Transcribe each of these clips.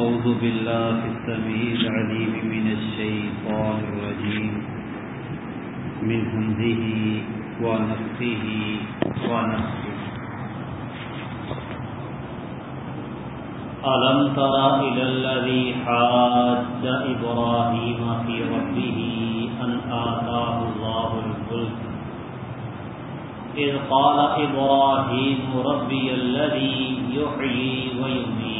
أعوذ بالله السميع العليم من الشيطان الرجيم. من همزه ونفخه ونفخه. ألم تر إلى الذي حاج إبراهيم في ربه أن آتاه الله الملك إذ قال إبراهيم ربي الذي يحيي ويميت.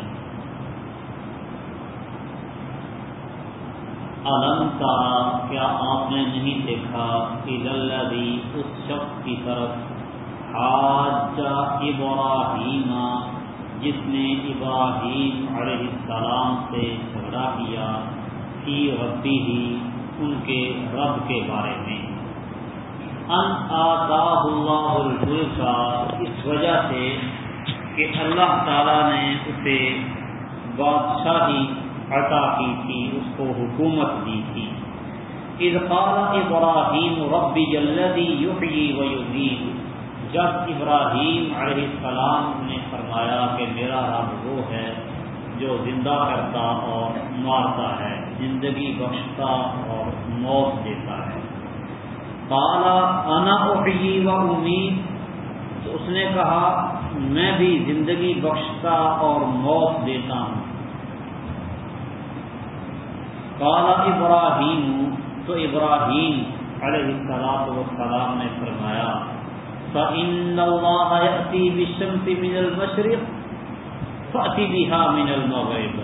علم تارا کیا آپ نے نہیں دیکھا عداللہی اس شخص کی طرف حاج ابراہیم، جس نے ابراہیم علیہ السلام سے جھگڑا کیا، فی ربی ہی ان کے رب کے بارے میں؟ ان آتا اللہ الملک کا اس وجہ سے کہ اللہ تعالیٰ نے اسے بادشاہی عطا کی تھی، اس کو حکومت دی تھی۔ اذقال ابراہیم ربی جلدی یحیی و جب ابراہیم علیہ السلام نے فرمایا کہ میرا رب وہ ہے جو زندہ کرتا اور مارتا ہے، زندگی بخشتا اور موت دیتا ہے۔ کالا انا احیی و امید تو اس نے کہا، میں بھی زندگی بخشتا اور موت دیتا ہوں۔ کالا ابراہیم، تو ابراہیم علیہ السلاط وسلام نے فرمایا، فَإِنَّ اللَّهَ يَأْتِي بِالشَّمْسِ مِنَ الْمَشْرِقِ فَأْتِ بِهَا مِنَ الْمَغْرِبِ۔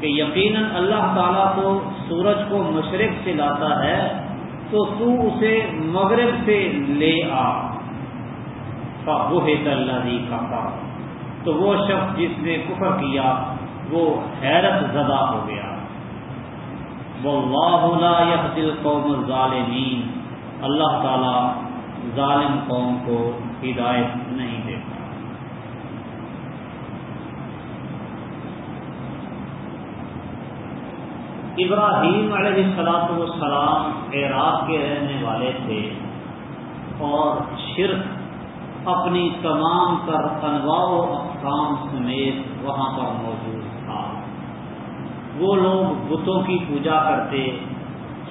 کہ یقیناً اللہ تعالیٰ تو سورج کو مشرق سے لاتا ہے، تو تو اسے مغرب سے لے آ۔ فَبُهِتَ الَّذِي كَفَرَ۔ تو وہ شخص جس نے کفر کیا، وہ حیرت زدہ ہو گیا۔ واللہ لا يهدي القوم الظالمین۔ اللہ تعالی ظالم قوم کو ہدایت نہیں دیتا۔ ابراہیم علیہ السلاط والسلام عراق کے رہنے والے تھے اور شرک اپنی تمام تر انواع و اقسام سمیت وہاں پر موجود وہ لوگ بتوں کی پوجا کرتے،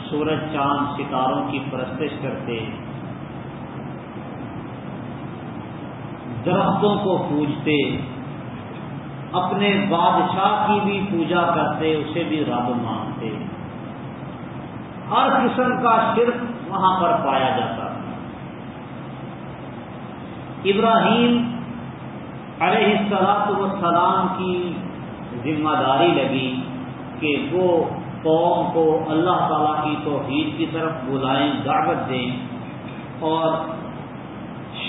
سورج، چاند، ستاروں کی پرستش کرتے۔ درختوں کو پوجتے، اپنے بادشاہ کی بھی پوجا کرتے، اسے بھی رب مانتے۔ ہر قسم کا شرک وہاں پر پایا جاتا۔ تھا ابراہیم علیہ السلاط وسلام کی ذمہ داری لگی۔ کہ وہ قوم کو اللہ تعالیٰ کی توحید کی طرف بلائیں، دعوت دیں اور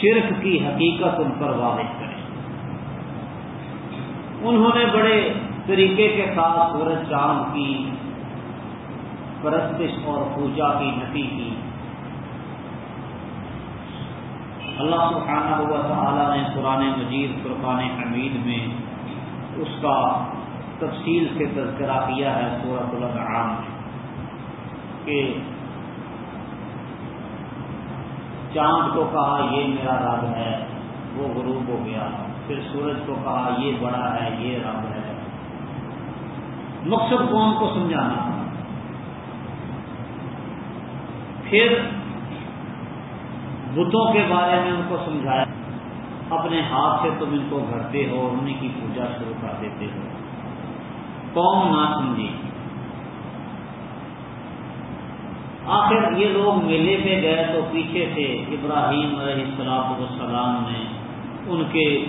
شرک کی حقیقت ان پر واضح کریں۔ انہوں نے بڑے طریقے کے ساتھ سورج چاند کی پرستش اور پوجا کی نفی کی۔ اللہ سبحانہ ہوا تعالیٰ نے قرآن مجید فرقان حمید میں اس کا تفصیل سے تذکرہ کیا ہے سورت الانعام میں کہ چاند کو کہا یہ میرا رب ہے، وہ غروب ہو گیا۔ پھر سورج کو کہا یہ بڑا ہے، یہ رب ہے۔ مقصد قوم کو سمجھانا؟ پھر بتوں کے بارے میں ان کو سمجھایا۔ اپنے ہاتھ سے تم ان کو گھڑتے ہو اور انہیں کی پوجا شروع کر دیتے ہو۔ قوم نہ سمجھی آخر یہ لوگ میلے پہ گئے تو پیچھے سے ابراہیم علیہ السلام والسلام نے ان کے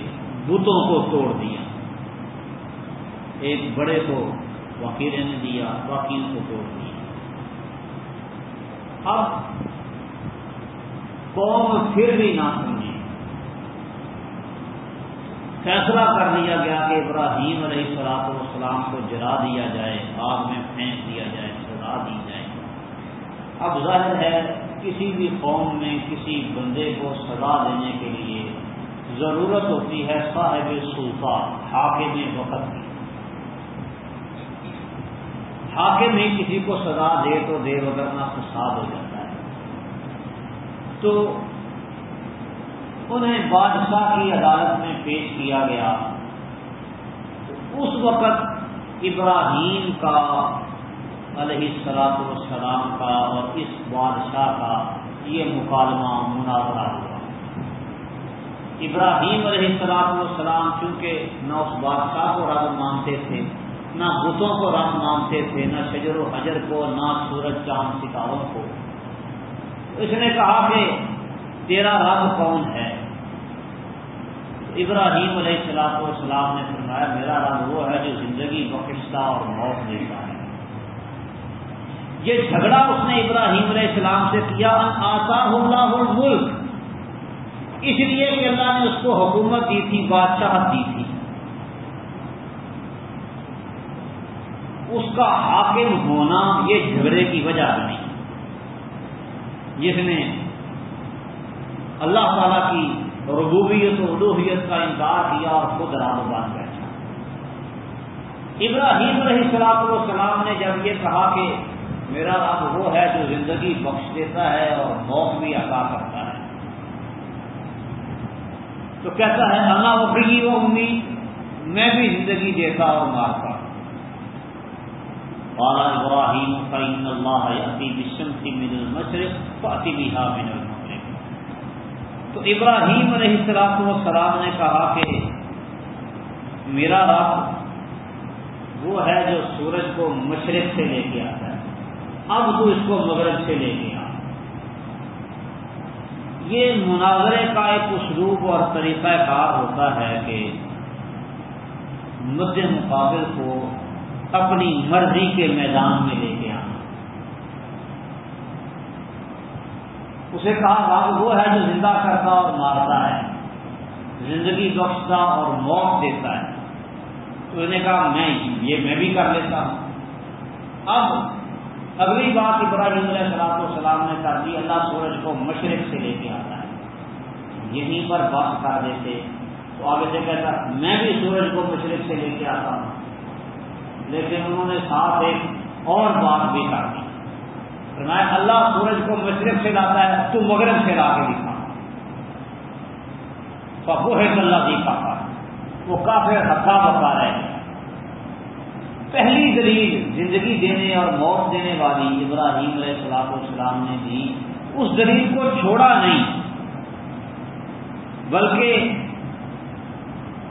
بتوں کو توڑ دیا۔ ایک بڑے کو واقعی نے دیا، باقی کو توڑ دیا۔ اب قوم پھر بھی نہ سمجھی فیصلہ کر دیا گیا کہ ابراہیم علیہ السلاط والسلام کو جلا دیا جائے آگ میں پھینک دیا جائے سزا دی جائے۔ اب ظاہر ہے کسی بھی قوم میں کسی بندے کو سزا دینے کے لیے ضرورت ہوتی ہے صاحب صوفہ، حاکم وقت کی۔ حاکم ہی کسی کو سزا دے تو دے وغیرہ فساد ہو جاتا ہے۔ تو انہیں بادشاہ کی عدالت میں پیش کیا گیا۔ اس وقت ابراہیم کا، علیہ السلاط والسلام کا اور اس بادشاہ کا یہ مکالمہ مناظرہ ہوا۔ ابراہیم علیہ السلاط والسلام چونکہ نہ اس بادشاہ کو رب مانتے تھے، نہ بتوں کو رب مانتے تھے، نہ شجر و حجر کو، نہ سورج، چاند، ستاروں کو۔ اس نے کہا کہ تیرا رب کون ہے؟ ابراہیم علیہ السلاط والسلام نے فرمایا، میرا رب وہ ہے جو زندگی بخشتا اور موت دیتا ہے۔ یہ جھگڑا اس نے ابراہیم علیہ السلام سے کیا آتا اللہ الملک۔ اس لیے کہ اللہ نے اس کو حکومت دی تھی بادشاہت دی تھی۔ اس کا حاکم ہونا یہ جھگڑے کی وجہ بنی جس نے اللہ تعالی کی ربوبیت و الوحیت کا انکار کیا اور خود رام بان بیٹھا ابراہیم علیہ السلام والسلام نے جب یہ کہا کہ میرا رب وہ ہے جو زندگی بخش دیتا ہے اور موت بھی عطا کرتا ہے۔ تو کہتا ہے، اللہ وفری و امید میں بھی زندگی دیتا اور مارتا بالا ابراہیم فعین اللہ عطی بشمسی من المشرق فعطی من المغرب۔ تو ابراہیم علیہ السلام والسلام نے کہا کہ میرا رب وہ ہے جو سورج کو مشرق سے لے کے آتا ہے، اب تو اس کو مغرب سے لے کے آ یہ مناظرے کا ایک اسلوب اور طریقہ کار ہوتا ہے کہ مد مقابل کو اپنی مرضی کے میدان میں لے کے آنا اسے کہا بھاگ وہ ہے جو زندہ کرتا اور مارتا ہے۔ زندگی بخشتا اور موت دیتا ہے۔ تو انہیں کہا، میں یہ میں بھی کر لیتا ہوں۔ اب اگلی بات ابراہیم علیہ السلام السلام نے کر دی۔ اللہ سورج کو مشرق سے لے کے آتا ہے۔ یہیں پر بات کر دیتے۔ تو آگے سے کہتا، میں بھی سورج کو مشرق سے لے کے آتا ہوں۔ لیکن انہوں نے ساتھ ایک اور بات بھی کر دی۔ میں اللہ سورج کو مشرق سے لاتا ہے، تو مغرب سے لا کے دکھا۔ وہ ہے اللہ دکھا وہ کافی ہتھا بتا رہے ہیں۔ پہلی دلیل زندگی دینے اور موت دینے والی ابراہیم علیہ السلاط السلام نے دی اس دلیل کو چھوڑا نہیں۔ بلکہ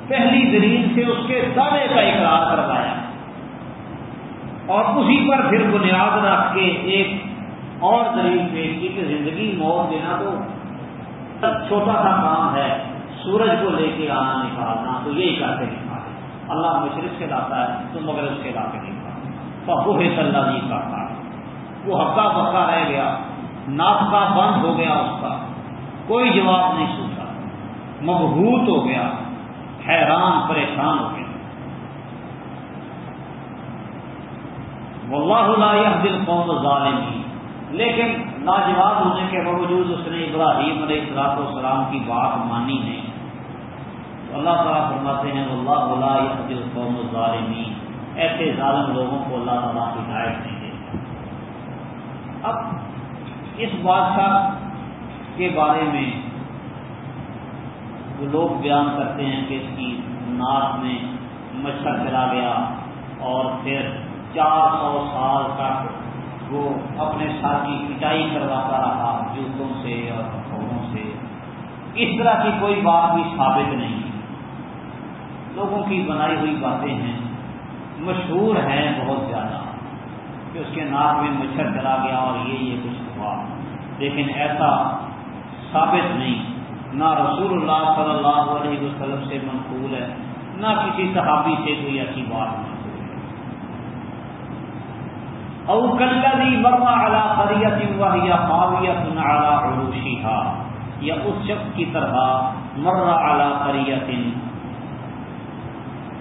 پہلی دلیل سے اس کے دعوے کا اقرار کروایا۔ اور اسی پر پھر بنیاد رکھ کے ایک اور دلیل پیش کی کہ زندگی موت دینا تو چھوٹا سا کام ہے۔ سورج کو لے کے آنا نکالنا تو یہی کرتے ہیں۔ اللہ مشرق سے لاتا ہے تو مغرب سے لا کے نہیں کھا وہ ہے اللہ جی کا وہ ہفتہ بکا رہ گیا، ناپکا بند ہو گیا اس کا۔ کوئی جواب نہیں سنتا۔ مبہوت ہو گیا، حیران، پریشان ہو گیا۔ واللہ لا يهدي القوم الظالمین لیکن لاجواب ہونے کے باوجود اس نے ابراہیم علیہ السلاط والسلام کی بات مانی نہیں۔ تو اللہ تعالیٰ فرماتے ہیں اللہ اللہ قوم الظالمین۔ ایسے ظالم لوگوں کو اللہ تعالیٰ ہدایت نہیں دیتا۔ اب اس بادشاہ کے بارے میں وہ لوگ بیان کرتے ہیں کہ اس کی ناک میں مچھر چلا گیا اور پھر چار سو سال تک وہ اپنے ساتھ کی پٹائی کرواتا رہا جوتوں سے اور پتھروں سے۔ اس طرح کی کوئی بات بھی ثابت نہیں۔ لوگوں کی بنائی ہوئی باتیں ہیں، مشہور ہیں بہت زیادہ، کہ اس کے ناک میں مچھر چلا گیا اور یہ یہ کچھ ہوا۔ لیکن ایسا ثابت نہیں، نہ رسول اللہ صلی اللہ علیہ وسلم سے منقول ہے، نہ کسی صحابی سے کوئی ایسی بات منقول ہے او کلدی مرا اعلیٰ قریت یا قاویت اعلیٰ عروشی یا اس شخص کی طرح مرا اعلیٰ قریت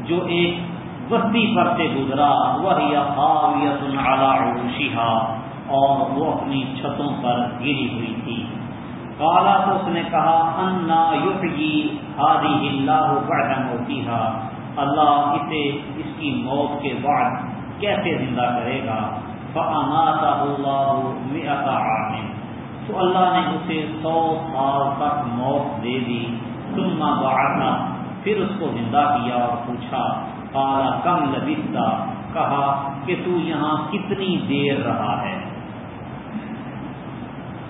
جو ایک بستی پر سے گزرا وہ عروشیہ اور وہ اپنی چھتوں پر گری ہوئی تھی۔ کالا تو اس نے کہا، انا یوگی ہادی اللہ بڑھن ہوتی اللہ اسے اس کی موت کے بعد کیسے زندہ کرے گا؟ فعمات اللہ عامن تو اللہ نے اسے سو سال تک موت دے دی۔ ثم بعثا پھر اس کو زندہ کیا اور پوچھا کالا کم لبتا کہا کہ تو یہاں کتنی دیر رہا ہے۔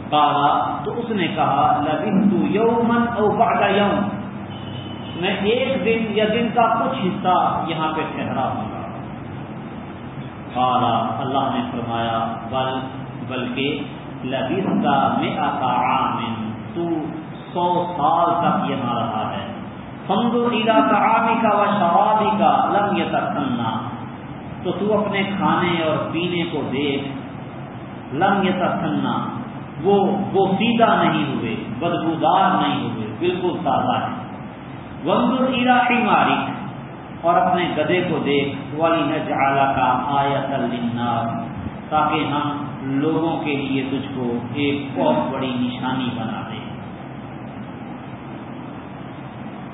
کالا تو اس نے کہا لبن تو یومن او بعد یوم۔ میں ایک دن یا دن کا کچھ حصہ یہاں پہ ٹھہرا ہوں گا۔ کالا اللہ نے فرمایا، بل، بلکہ لبستا میں آتا عامن تو سو سال تک یہاں رہا ہے۔ فمدو عیدا تعامی کا و شرابی کا لم یہ تسنا تو تو اپنے کھانے اور پینے کو دیکھ، لم یہ تسنا وہ وہ سیدھا نہیں ہوئے، بدبودار نہیں ہوئے، بالکل تازہ ہے ومد علاقی مارک اور اپنے گدے کو دیکھ والی نجعلہ کا آیت للناس، تاکہ ہم لوگوں کے لیے تجھ کو ایک بہت بڑی نشانی بنا دیں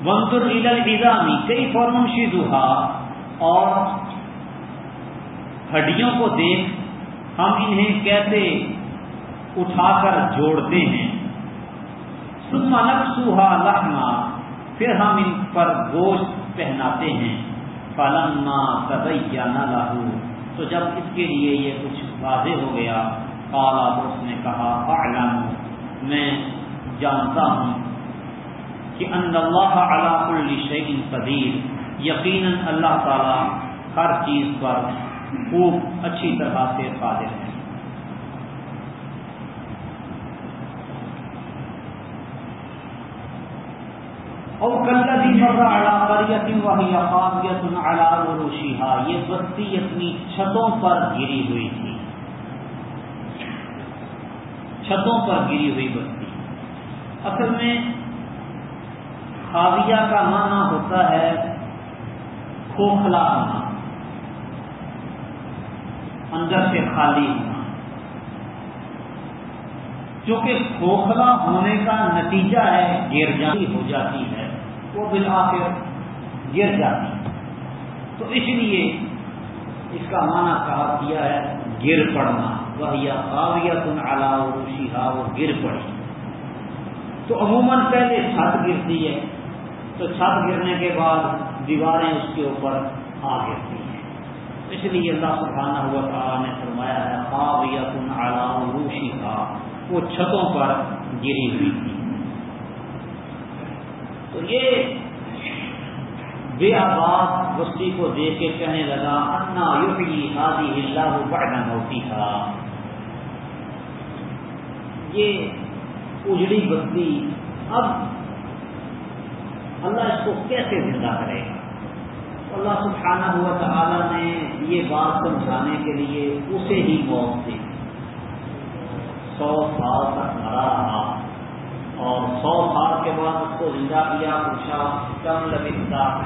ونتر ایزامی کئی فورم شیزوہا اور ہڈیوں کو دیکھ، ہم انہیں کیسے اٹھا کر جوڑتے ہیں۔ سما نقصوہا لحما، پھر ہم ان پر گوشت پہناتے ہیں۔ فلما تبیا نہ تو جب اس کے لیے یہ کچھ واضح ہو گیا کالا دوست نے کہا، اعلم، میں جانتا ہوں کہ ان اللہ علاق الشعین قدیر یقیناً اللہ تعالی ہر چیز پر خوب اچھی طرح سے قادر ہے۔ اور کلتی مرہ علاقیت وہی افاقیت علاقہ یہ بستی اپنی چھتوں پر گری ہوئی تھی۔ چھتوں پر گری ہوئی بستی۔ اصل میں خاویہ کا معنی ہوتا ہے کھوکھلا ہونا، اندر سے خالی ہونا۔ چونکہ کھوکھلا ہونے کا نتیجہ ہے گر جاتی ہو جاتی ہے۔ وہ بالآخر گر جاتی ہے تو اس لیے اس کا معنی کہا کیا ہے گر پڑنا۔ وہ یا قاویہ تن علاوہ وہ گر پڑی۔ تو عموماً پہلے چھت گرتی ہے، تو چھت گرنے کے بعد دیواریں اس کے اوپر آ گرتی ہیں۔ اس لیے اللہ سبحانہ ہوا تعالیٰ نے فرمایا ہے قاویہ تن علاوہ وہ چھتوں پر گری ہوئی تھی۔ تو یہ بے آباد بستی کو دیکھ کے کہنے لگا، انا یوگی ہادی اللہ بڑھنا ہوتی تھا یہ اجڑی بستی اب اللہ اس کو کیسے زندہ کرے گا؟ اللہ سبحانہ ہوا تعالیٰ نے یہ بات سمجھانے کے لیے اسے ہی موت دی۔ سو سال تک مرا رہا۔ اور سو سال کے بعد اس کو زندہ کیا، پوچھا، کم لگتا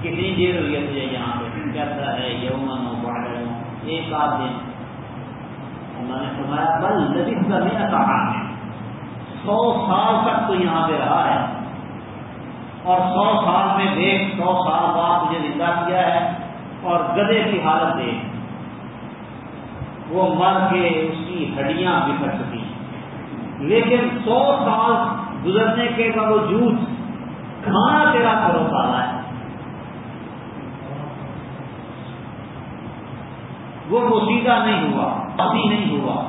کتنی دیر ہوئی ہے تجھے یہاں پہ؟ کہتا ہے یومن و بڑھ ایک آدھ دن۔ میں نے سنایا بل لذیذ کا نہیں کہا ہے سو سال تک تو یہاں پہ رہا ہے۔ اور سو سال میں دیکھ، سو سال بعد تجھے زندہ کیا ہے۔ اور گدے کی حالت دیکھ۔ وہ مر کے اس کی ہڈیاں بکھر چکی۔ لیکن سو سال گزرنے کے باوجود کھانا تیرا کرو پالا ہے۔ وہ مسیدہ نہیں ہوا ابھی نہیں ہوا۔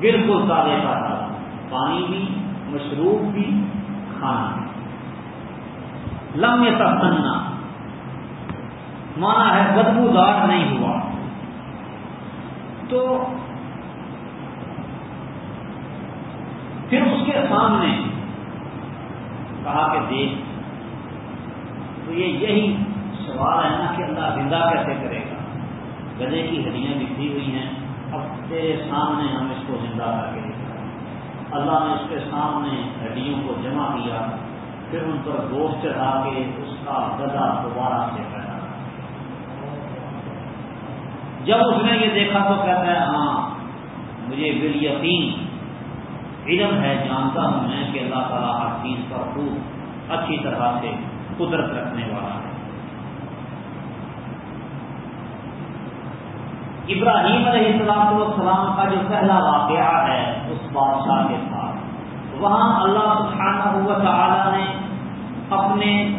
بالکل تازے کا تھا پانی بھی، مشروب بھی، کھانا۔ بھی لمبے تک مانا ہے بدبودار نہیں ہوا۔ تو پھر اس کے سامنے کہا کہ دیکھ، تو یہ یہی سوال ہے نا کہ اللہ زندہ کیسے کرے گا؟ گلے کی ہڈیاں بکھری ہوئی ہیں، اب تیرے سامنے ہم اس کو زندہ کر کے دیکھا اللہ نے اس کے سامنے ہڈیوں کو جمع کیا، پھر ان پر گوشت چڑھا کے اس کا گدا دوبارہ سے پیدا جب اس نے یہ دیکھا تو کہتا ہے ہاں مجھے بال یقین علم ہے، جانتا ہوں میں کہ اللہ تعالیٰ ہر چیز پر خوب اچھی طرح سے قدرت رکھنے والا ہے۔ ابراہیم علیہ السلام والسلام کا جو پہلا واقعہ ہے، اس بادشاہ کے ساتھ۔ وہاں اللہ سبحانہ ہوا تعالی نے اپنے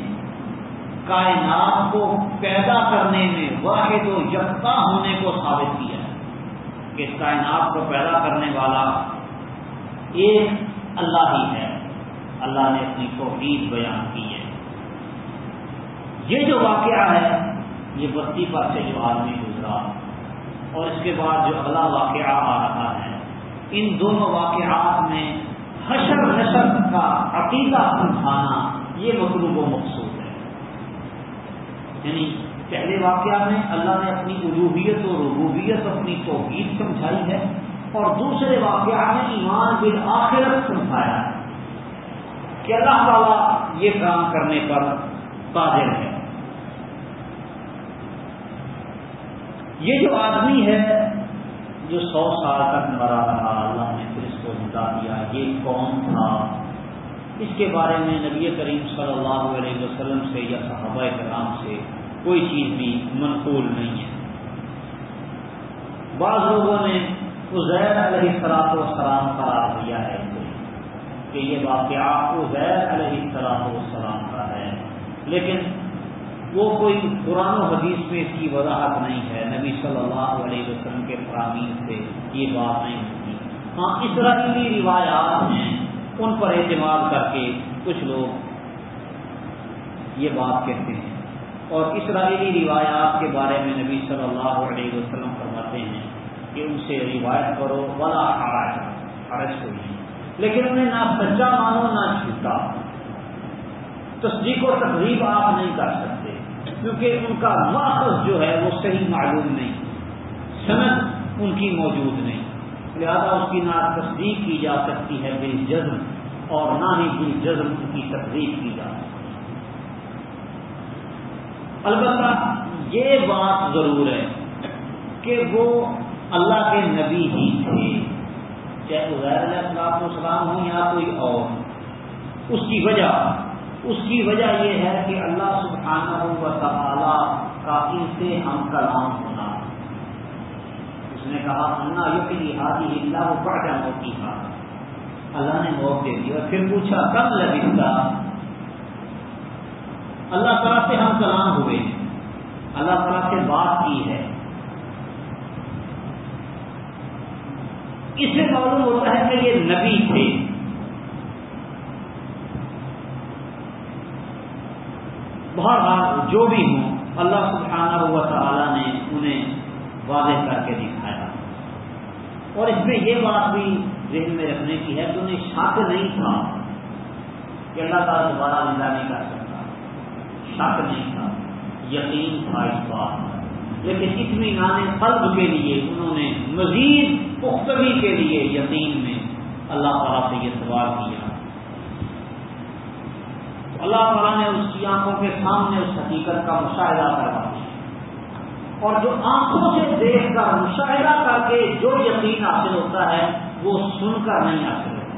کائنات کو پیدا کرنے میں واحد و یکتا ہونے کو ثابت کیا ہے کہ کائنات کو پیدا کرنے والا ایک اللہ ہی ہے۔ اللہ نے اپنی توحید بیان کی ہے۔ یہ جو واقعہ ہے، یہ بستی پر سے جو آدمی گزرا، اور اس کے بعد جو اگلا واقعہ آ رہا ہے، ان دونوں واقعات میں حشر نشر کا عقیدہ سمجھانا یہ مطلوب و مقصود ہے۔ یعنی پہلے واقعہ میں اللہ نے اپنی الوحیت اور ربوبیت اپنی توحید سمجھائی ہے اور دوسرے واقعہ میں ایمان بل آخرت سمجھایا ہے کہ اللہ تعالیٰ یہ کام کرنے پر تاجر ہے۔ یہ جو آدمی ہے جو سو سال تک مرا رہا، اللہ نے پھر اس کو زندہ دیا یہ کون تھا؟ اس کے بارے میں نبی کریم صلی اللہ علیہ وسلم سے یا صحابہ کرام سے کوئی چیز بھی منقول نہیں ہے۔ بعض لوگوں نے ازیر علیہ سلاط و قرار دیا ہے کہ یہ واقعہ ازیر علیہ سلاط و کا ہے۔ لیکن وہ کوئی قرآن و حدیث میں اس کی وضاحت نہیں ہے۔ نبی صلی اللہ علیہ وسلم کے فرامین سے یہ بات نہیں ہوتی۔ ہاں اسرائیلی روایات ہیں۔ ان پر اعتماد کر کے کچھ لوگ یہ بات کہتے ہیں۔ اور اسرائیلی روایات کے بارے میں نبی صلی اللہ علیہ وسلم فرماتے ہیں کہ ان سے روایت کرو بڑا حرج حرج کوئی نہیں۔ لیکن انہیں نہ سچا مانو، نہ چھوٹا تصدیق و تقریب آپ نہیں کر سکتے، کیونکہ ان کا ماخذ جو ہے وہ صحیح معلوم نہیں صنعت ان کی موجود نہیں۔ لہذا اس کی نہ تصدیق کی جا سکتی ہے بال جزم، اور نہ ہی بال جزم ان کی تصدیق کی جا سکتی۔ البتہ یہ بات ضرور ہے کہ وہ اللہ کے نبی ہی تھے۔ چاہے عزیر علیہ السلام السلام ہوں یا کوئی اور۔ اس کی وجہ، اس کی وجہ یہ ہے کہ اللہ سبحانہ و تعالی کا ان سے ہم کلام ہونا اس نے کہا انا یقینی ہادی اللہ وہ پڑھ جانا ہوتی تھا اللہ نے موت دے دیا۔ پھر پوچھا، کب لگتا اللہ تعالیٰ سے ہم کلام ہوئے۔ اللہ تعالیٰ سے بات کی ہے۔ اس سے معلوم ہوتا ہے کہ یہ نبی تھے۔ بہرحال جو بھی ہوں، اللہ سبحانہ ہوا تعالیٰ نے انہیں واضح کر کے دکھایا۔ اور اس میں یہ بات بھی ذہن میں رکھنے کی ہے کہ انہیں شک نہیں تھا کہ اللہ تعالیٰ دوبارہ زندہ نہیں کر سکتا؟ شک نہیں تھا، یقین تھا اس بات لیکن اطمینان قلب کے لیے انہوں نے مزید پختگی کے لیے یقین میں اللہ تعالیٰ سے یہ سوال کیا۔ تو اللہ تعالیٰ نے اس کی آنکھوں کے سامنے اس حقیقت کا مشاہدہ کروا دیا۔ اور جو آنکھوں سے دیکھ کر مشاہدہ کر کے جو یقین حاصل ہوتا ہے، وہ سن کر نہیں حاصل ہوتا۔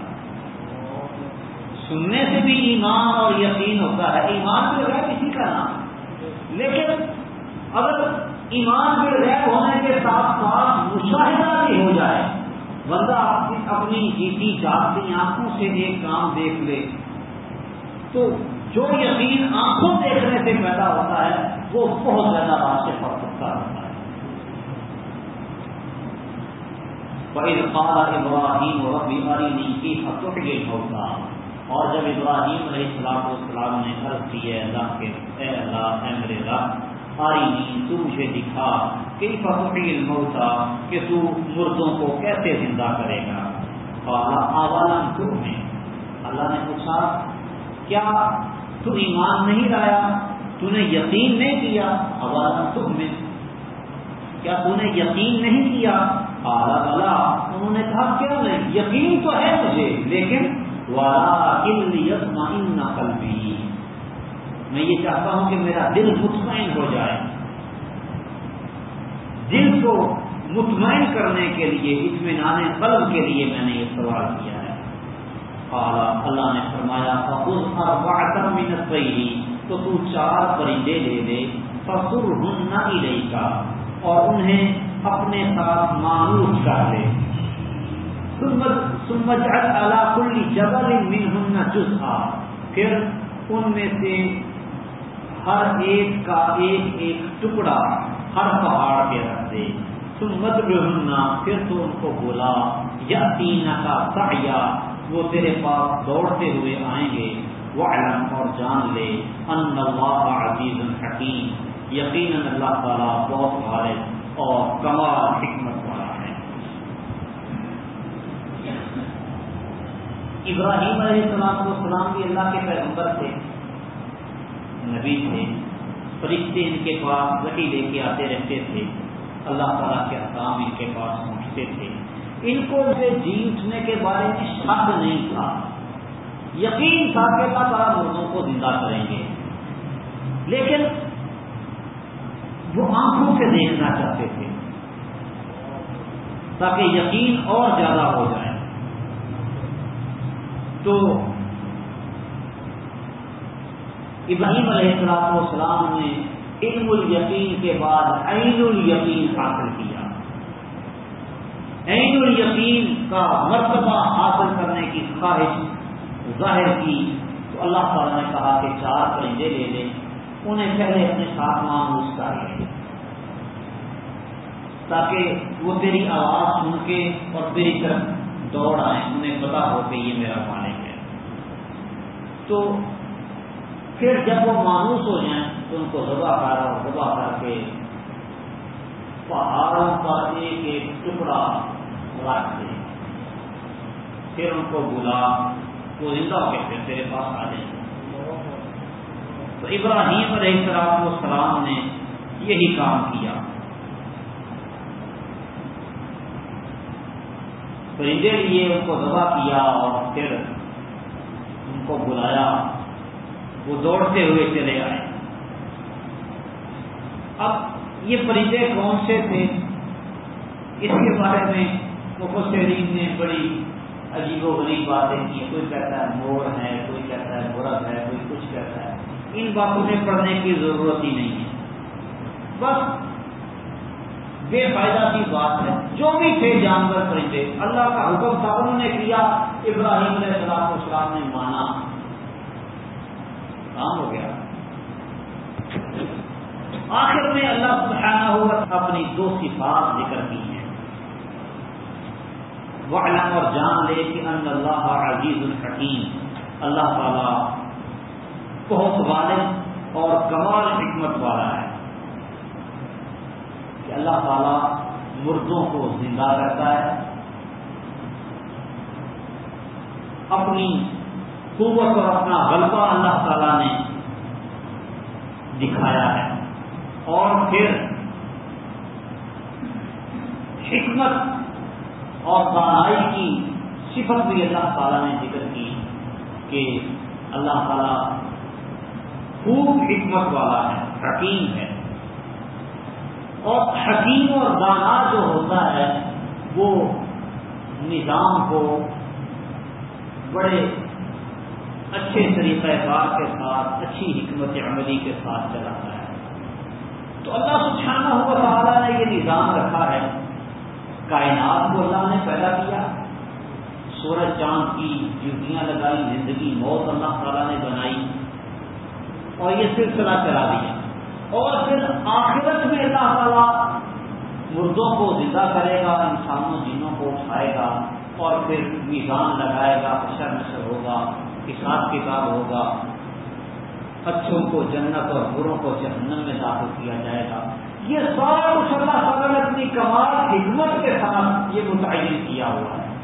سننے سے بھی ایمان اور یقین ہوتا ہے۔ ایمان بھی غیر کسی کا نام۔ لیکن اگر ایمان کے غیر ہونے کے ساتھ ساتھ مشاہدہ بھی ہو جائے۔ بندہ اپنی جیتی جاتی آنکھوں سے ایک کام دیکھ لے۔ تو جو یقین آنکھوں دیکھنے سے پیدا ہوتا ہے، وہ بہت زیادہ راستے پڑ سکتا ہوتا ہے۔ بڑی ابراہیم اور بیماری نہیں کی حقوق یہ ہوتا اور جب ابراہیم علیہ السلام السلام نے عرض کی ہے اللہ کے اے اللہ، اے میرے رب آری تو مجھے دکھا کہ فتح علم ہوتا کہ تو مردوں کو کیسے زندہ کرے گا؟ آوالا میں۔ اللہ نے پوچھا، کیا تو ایمان نہیں لایا؟ تو نے یقین نہیں کیا؟ حوالہ تم میں۔ کیا تو نے یقین نہیں کیا؟ اعلیٰ والا انہوں نے کہا، کیا نہیں؟ یقین تو ہے مجھے، لیکن والا کل قلبی میں یہ چاہتا ہوں کہ میرا دل مطمئن ہو جائے۔ دل کو مطمئن کرنے کے لیے، اطمینان قلب کے لیے میں نے یہ سوال کیا ہے۔ اللہ نے فرمایا منت رہی تو تو چار پرندے لے لے فصر ہن نہ ہی رہی کا اور انہیں اپنے ساتھ معروف کر لے۔ سمجھ اللہ کلی جبل من ہن جز پھر ان میں سے ہر ایک کا ایک ایک ٹکڑا ہر پہاڑ کے رکھ دے سمت رہنا پھر تو ان کو بولا یا تین کا سایا وہ تیرے پاس دوڑتے ہوئے آئیں گے۔ وہ علم اور جان لے ان اللہ عزیز الحکیم یقیناً اللہ تعالیٰ بہت غالب اور کمال حکمت والا ہے۔ ابراہیم علیہ السلام کو سلام بھی اللہ کے پیغمبر تھے۔ نبی تھے، فرشتے ان کے پاس وہی لے کے آتے رہتے تھے۔ اللہ تعالیٰ کے حکام ان کے پاس پہنچتے تھے۔ ان کو سے جی اٹھنے کے بارے میں شک نہیں تھا۔ یقین تھا کہ اللہ تعالیٰ مردوں کو زندہ کریں گے۔ لیکن وہ آنکھوں سے دیکھنا چاہتے تھے۔ تاکہ یقین اور زیادہ ہو جائے۔ تو ابراہیم علیہ السلام والسلام نے علم الیقین کے بعد عین الیقین حاصل کیا۔ عین الیقین کا مرتبہ حاصل کرنے کی خواہش ظاہر کی تو اللہ تعالیٰ نے کہا کہ چار پرندے لے لیں۔ انہیں پہلے اپنے ساتھ مانوس کر لیں۔ تاکہ وہ تیری آواز سن کے اور تیری طرف دوڑ آئیں۔ انہیں پتا ہو کہ یہ میرا مالک ہے۔ تو پھر جب وہ مانوس ہو جائیں تو ان کو دبا کر اور دبا کر کے پہاڑوں کا ایک ایک ٹکڑا رکھ دے پھر ان کو بلا، وہ زندہ ہو کے پھر تیرے پاس آ جائیں۔ تو ابراہیم علیہ السلام السلام نے یہی کام کیا۔ پرندے لیے ان کو دبا کیا اور پھر ان کو بلایا۔ وہ دوڑتے ہوئے چلے آئے۔ اب یہ پرندے کون سے تھے؟ اس کے بارے میں مفسرین نے بڑی عجیب و غریب باتیں کی۔ کوئی کہتا ہے مور ہے، کوئی کہتا ہے مرغ ہے، کوئی کچھ کہتا ہے۔ ان باتوں میں پڑھنے کی ضرورت ہی نہیں ہے۔ بس بے فائدہ کی بات ہے۔ جو بھی تھے جانور پرندے اللہ کا حکم تھا، انہوں نے کیا، ابراہیم علیہ السلام اسلام نے مانا۔ کام ہو گیا۔ آخر میں اللہ سبحانہ ہوا اپنی دو صفات ذکر کی ہیں۔ وہ علم اور جان لے کہ ان اللہ عزیز الحکیم اللہ تعالی بہت والد اور کمال حکمت والا ہے۔ کہ اللہ تعالی مردوں کو زندہ کرتا ہے۔ اپنی قوت اور اپنا غلبہ اللہ تعالی نے دکھایا ہے اور پھر حکمت اور دانائی کی صفت بھی اللہ تعالیٰ نے ذکر کی کہ اللہ تعالیٰ خوب حکمت والا ہے، حکیم ہے۔ اور حکیم اور دانا جو ہوتا ہے، وہ نظام کو بڑے اچھے طریقہ کار کے ساتھ، اچھی حکمت عملی کے ساتھ چلاتا ہے۔ تو اللہ سبحانہ ہوا تعالیٰ نے یہ نظام رکھا ہے۔ کائنات کو اللہ نے پیدا کیا۔ سورج، چاند کی ڈیوٹیاں لگائی، زندگی، موت اللہ تعالیٰ نے بنائی۔ اور یہ سلسلہ چلا دیا۔ اور پھر آخرت میں اللہ تعالیٰ مردوں کو زندہ کرے گا، انسانوں، جنوں کو اٹھائے گا۔ اور پھر میزان لگائے گا اشر نشر ہوگا، حساب کتاب ہوگا۔ اچھوں کو جنت اور بروں کو جہنم میں داخل کیا جائے گا۔ یہ سارا کچھ اللہ تعالیٰ نے اپنی کمال، حکمت کے ساتھ یہ متعین کیا ہوا ہے۔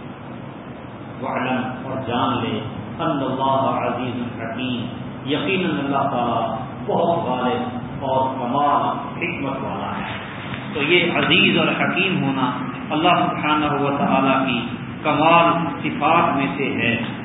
وہ علم اور جان لے اللہ عزیز الحکیم یقیناً اللہ تعالیٰ بہت غالب اور کمال، حکمت والا ہے۔ تو یہ عزیز اور حکیم ہونا اللہ سبحانہ و تعالیٰ کی کمال صفات میں سے ہے۔